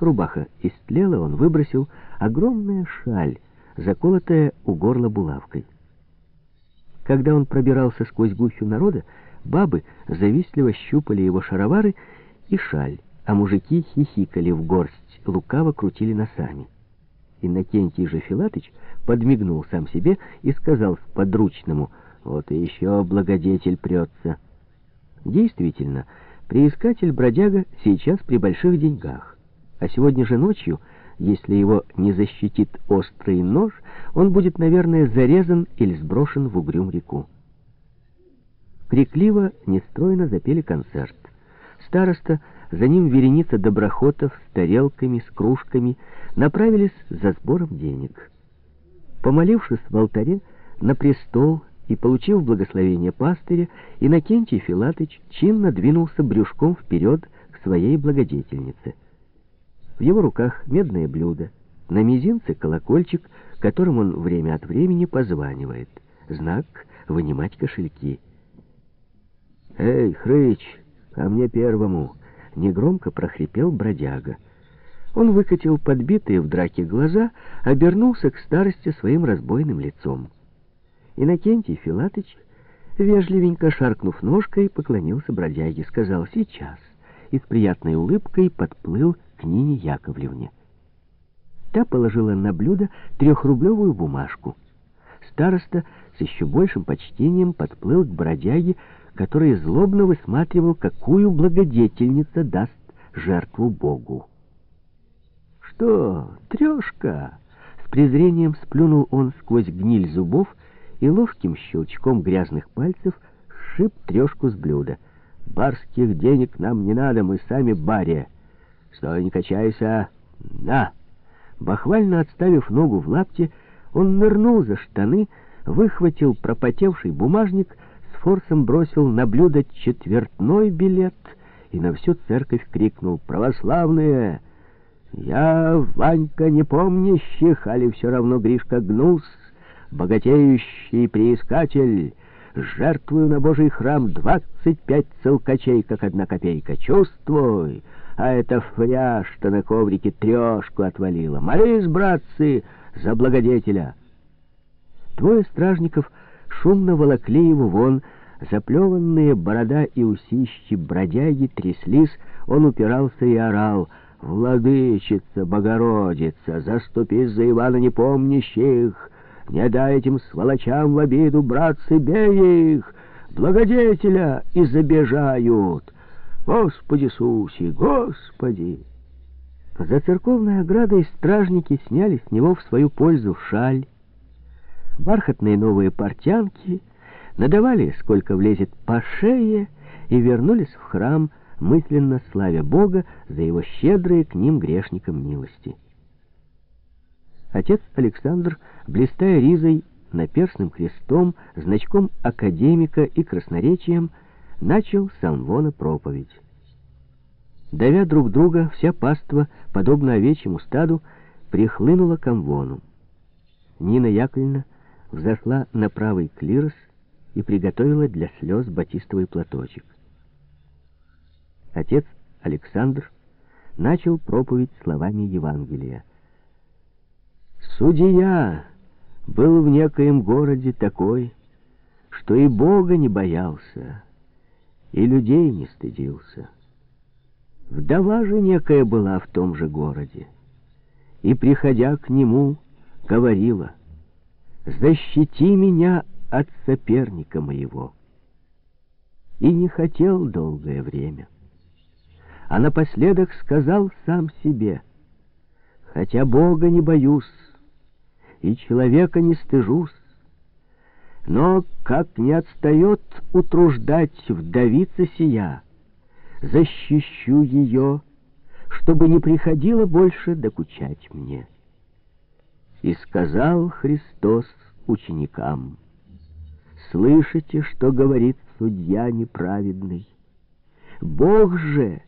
Рубаха истлела, он выбросил огромная шаль, заколотая у горла булавкой. Когда он пробирался сквозь гущу народа, бабы завистливо щупали его шаровары и шаль, а мужики хихикали в горсть, лукаво крутили носами. Иннокентий же Филатыч подмигнул сам себе и сказал подручному, «Вот и еще благодетель прется». Действительно, приискатель-бродяга сейчас при больших деньгах, а сегодня же ночью, если его не защитит острый нож, он будет, наверное, зарезан или сброшен в угрюм реку. Крикливо, нестройно запели концерт. Староста, за ним вереница доброхотов с тарелками, с кружками, направились за сбором денег. Помолившись в алтаре, на престол и, получив благословение пастыря, Иннокентий Филатыч чинно двинулся брюшком вперед к своей благодетельнице. В его руках медное блюдо, на мизинце колокольчик, которым он время от времени позванивает. Знак «вынимать кошельки». «Эй, хрыч, ко мне первому!» — негромко прохрипел бродяга. Он выкатил подбитые в драке глаза, обернулся к старости своим разбойным лицом. Иннокентий Филатыч, вежливенько шаркнув ножкой, поклонился бродяге, сказал «сейчас» и с приятной улыбкой подплыл к Нине Яковлевне. Та положила на блюдо трехрублевую бумажку. Староста с еще большим почтением подплыл к бродяге, который злобно высматривал, какую благодетельница даст жертву Богу. «Что, трешка?» С презрением сплюнул он сквозь гниль зубов и ловким щелчком грязных пальцев сшиб трешку с блюда. «Барских денег нам не надо, мы сами баре. Стой, не качайся. На!» Бахвально отставив ногу в лапте, он нырнул за штаны, выхватил пропотевший бумажник, с форсом бросил на блюдо четвертной билет и на всю церковь крикнул «Православные!» Я, Ванька, не помнящих, али все равно Гришка гнус, богатеющий приискатель, жертвую на Божий храм двадцать пять целкачей, как одна копейка. Чувствуй, а это фря, что на коврике трешку отвалила. Молись, братцы, за благодетеля. Двое стражников шумно волокли его вон, заплеванные борода и усищи бродяги тряслись, он упирался и орал — «Владычица, Богородица, заступись за Ивана непомнящих! Не дай этим сволочам в обиду, братцы, бей их! Благодетеля и забежают! Господи Иисусе, Господи!» За церковной оградой стражники сняли с него в свою пользу шаль, бархатные новые портянки, надавали, сколько влезет по шее, и вернулись в храм, мысленно славя Бога за его щедрые к ним грешникам милости. Отец Александр, блистая ризой, наперстным крестом, значком академика и красноречием, начал сам вона проповедь. Давя друг друга, вся паства, подобно овечьему стаду, прихлынула к Амвону. Нина Яковлевна взошла на правый клирос и приготовила для слез батистовый платочек отец Александр начал проповедь словами Евангелия. «Судья был в некоем городе такой, что и Бога не боялся, и людей не стыдился. Вдова же некая была в том же городе, и, приходя к нему, говорила, «Защити меня от соперника моего». И не хотел долгое время а напоследок сказал сам себе, «Хотя Бога не боюсь и человека не стыжусь, но как не отстает утруждать вдовица сия, защищу ее, чтобы не приходило больше докучать мне». И сказал Христос ученикам, «Слышите, что говорит судья неправедный? Бог же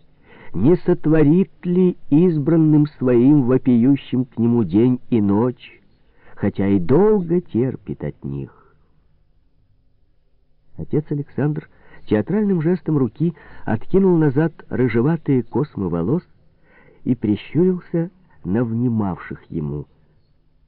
не сотворит ли избранным своим вопиющим к нему день и ночь, хотя и долго терпит от них? Отец Александр театральным жестом руки откинул назад рыжеватые космы волос и прищурился на внимавших ему –